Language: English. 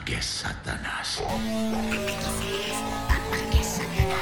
Ataque Satanás. Ataque Satanás.